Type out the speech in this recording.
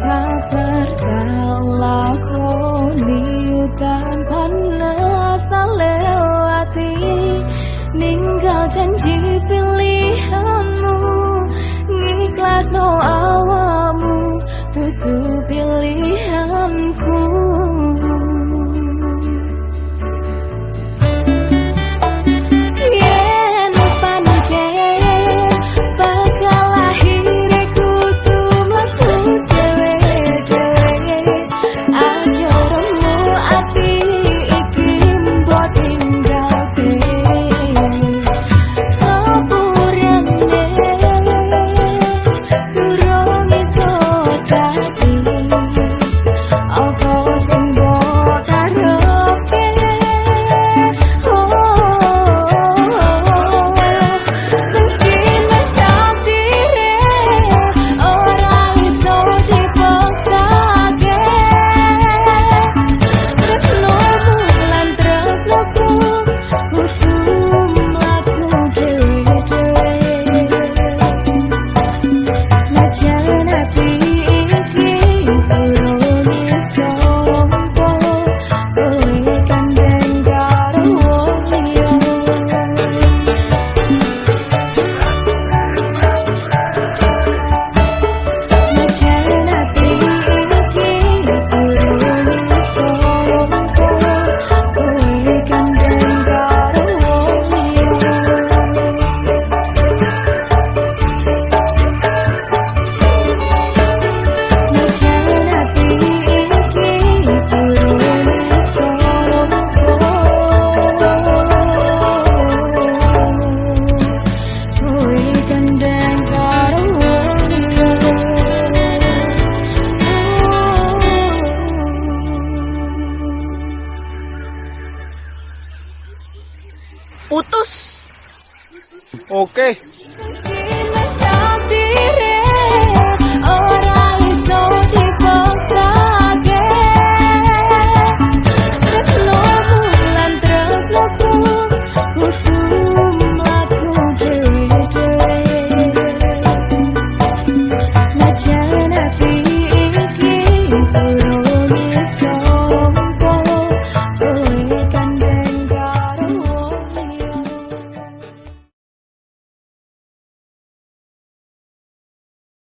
sabar tak lakoni udan panas tak lewati. Ninggalkan janji Okay.